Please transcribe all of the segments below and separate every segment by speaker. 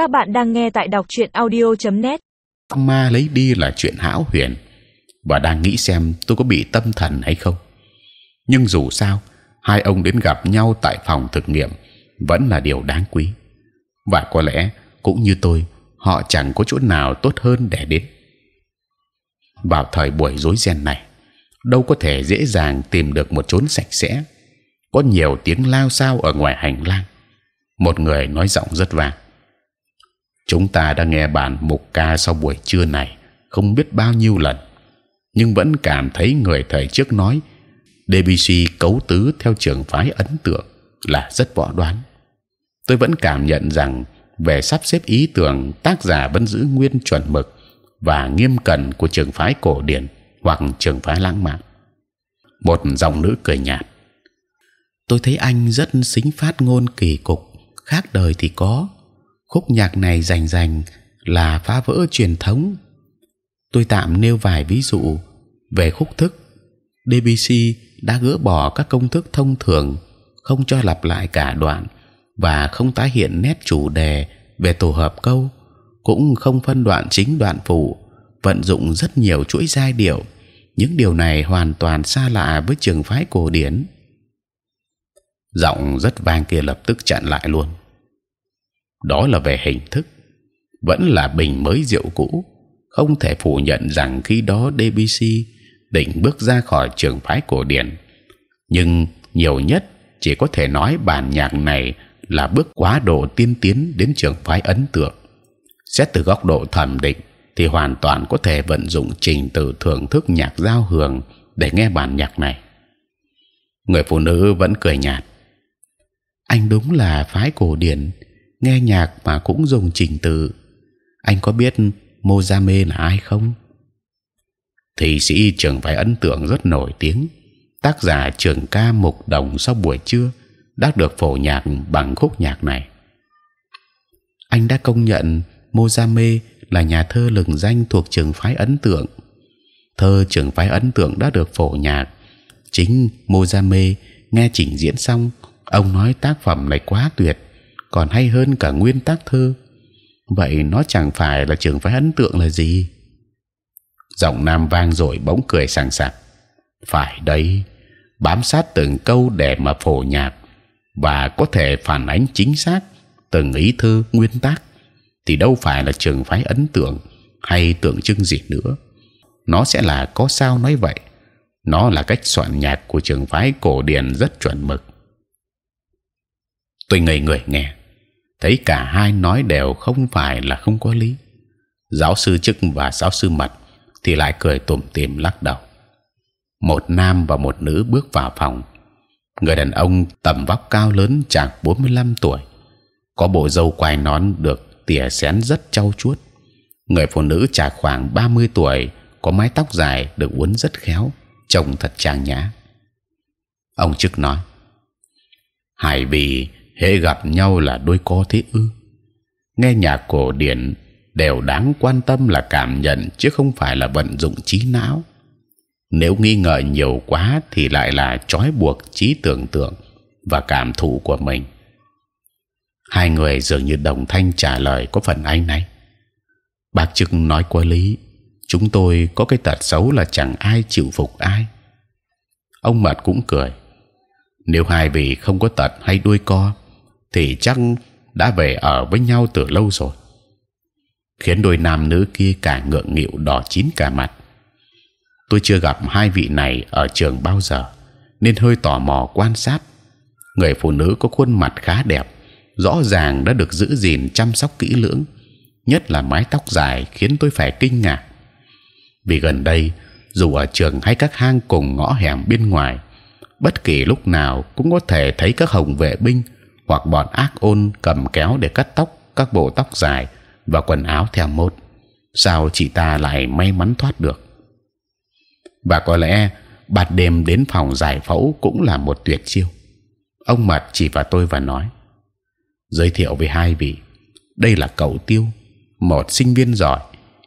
Speaker 1: Các bạn đang nghe tại đọc truyện audio.net.
Speaker 2: Ma lấy đi là chuyện hão huyền và đang nghĩ xem tôi có bị tâm thần hay không. Nhưng dù sao, hai ông đến gặp nhau tại phòng thực nghiệm vẫn là điều đáng quý. Và có lẽ cũng như tôi, họ chẳng có chỗ nào tốt hơn để đến. Vào thời buổi rối ren này, đâu có thể dễ dàng tìm được một chốn sạch sẽ. Có nhiều tiếng lao sao ở ngoài hành lang. Một người nói giọng rất vang. Chúng ta đã nghe bản mục ca sau buổi trưa này không biết bao nhiêu lần, nhưng vẫn cảm thấy người thời trước nói Debussy cấu tứ theo trường phái ấn tượng là rất võ đoán. Tôi vẫn cảm nhận rằng về sắp xếp ý tưởng tác giả vẫn giữ nguyên chuẩn mực và nghiêm cẩn của trường phái cổ điển hoặc trường phái lãng mạn. Một dòng nữ cười nhạt. Tôi thấy anh rất xính phát ngôn kỳ cục, khác đời thì có. Khúc nhạc này rành rành là phá vỡ truyền thống. Tôi tạm nêu vài ví dụ về khúc thức. DBC đã gỡ bỏ các công thức thông thường, không cho lặp lại cả đoạn và không tái hiện nét chủ đề về tổ hợp câu, cũng không phân đoạn chính đoạn phụ, vận dụng rất nhiều chuỗi giai điệu. Những điều này hoàn toàn xa lạ với trường phái cổ điển. Giọng rất vang kia lập tức chặn lại luôn. Đó là về hình thức, vẫn là bình mới rượu cũ. Không thể phủ nhận rằng khi đó DBC định bước ra khỏi trường phái cổ điển, nhưng nhiều nhất chỉ có thể nói bản nhạc này là bước quá độ tiên tiến đến trường phái ấn tượng. Xét từ góc độ thẩm định thì hoàn toàn có thể vận dụng trình tự thưởng thức nhạc giao hưởng để nghe bản nhạc này. Người phụ nữ vẫn cười nhạt. Anh đúng là phái cổ điển, nghe nhạc mà cũng dùng trình tự. Anh có biết Mozame là ai không? Thị sĩ trường phái ấn tượng rất nổi tiếng, tác giả trường ca mục đồng sau buổi trưa đã được phổ nhạc bằng khúc nhạc này. Anh đã công nhận Mozame là nhà thơ lừng danh thuộc trường phái ấn tượng. Thơ trường phái ấn tượng đã được phổ nhạc. Chính Mozame nghe trình diễn xong, ông nói tác phẩm này quá tuyệt, còn hay hơn cả nguyên tác thơ. Vậy nó chẳng phải là trường phái ấn tượng là gì? Giọng nam vang rồi bỗng cười sảng sặc. Phải đấy, bám sát từng câu để mà phổ nhạc và có thể phản ánh chính xác từng ý thơ nguyên tác thì đâu phải là trường phái ấn tượng hay tượng trưng gì nữa nó sẽ là có sao nói vậy nó là cách soạn nhạc của trường phái cổ điển rất chuẩn mực tôi ngây người nghe thấy cả hai nói đều không phải là không có lý. Giáo sư chức và giáo sư mật thì lại cười tủm tỉm lắc đầu. Một nam và một nữ bước vào phòng. Người đàn ông tầm vóc cao lớn, chạc 45 tuổi. Có bộ râu quai nón được tỉa xén rất trau chuốt. Người phụ nữ chạc khoảng 30 tuổi, có mái tóc dài được uốn rất khéo, trông thật trang nhã. Ông chức nói, hải vì hễ gặp nhau là đôi co thế ư. Nghe nhạc cổ điển đều đáng quan tâm là cảm nhận chứ không phải là vận dụng trí não. Nếu nghi ngờ nhiều quá thì lại là trói buộc trí tưởng tượng và cảm thụ của mình. Hai người dường như đồng thanh trả lời có phần anh này bác trực nói quá lý, chúng tôi có cái tật xấu là chẳng ai chịu phục ai. Ông mật cũng cười, nếu hai vị không có tật hay đuôi co thì chắc đã về ở với nhau từ lâu rồi. Khiến đôi nam nữ kia cả ngượng nghịu đỏ chín cả mặt. Tôi chưa gặp hai vị này ở trường bao giờ, nên hơi tò mò quan sát. Người phụ nữ có khuôn mặt khá đẹp, rõ ràng đã được giữ gìn chăm sóc kỹ lưỡng, nhất là mái tóc dài khiến tôi phải kinh ngạc. Vì gần đây, dù ở trường hay các hang cùng ngõ hẻm bên ngoài, bất kỳ lúc nào cũng có thể thấy các hồng vệ binh hoặc bọn ác ôn cầm kéo để cắt tóc các bộ tóc dài và quần áo theo mốt sao chị ta lại may mắn thoát được và có lẽ bạt đêm đến phòng giải phẫu cũng là một tuyệt chiêu. Ông mật chỉ vào tôi và nói: giới thiệu với hai vị, đây là cậu tiêu, một sinh viên giỏi,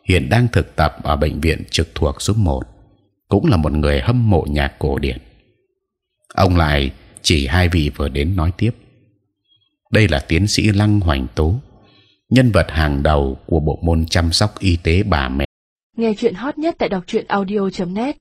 Speaker 2: hiện đang thực tập ở bệnh viện trực thuộc số 1 cũng là một người hâm mộ nhạc cổ điển. Ông lại chỉ hai vị vừa đến nói tiếp. Đây là tiến sĩ Lăng Hoành Tố, nhân vật hàng đầu của bộ môn chăm sóc y tế bà mẹ.
Speaker 1: Nghe chuyện hot nhất tại đọc truyện audio.net